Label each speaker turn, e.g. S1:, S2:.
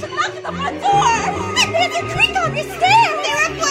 S1: someone's knocking on my door! There's the creak on your stairs! They're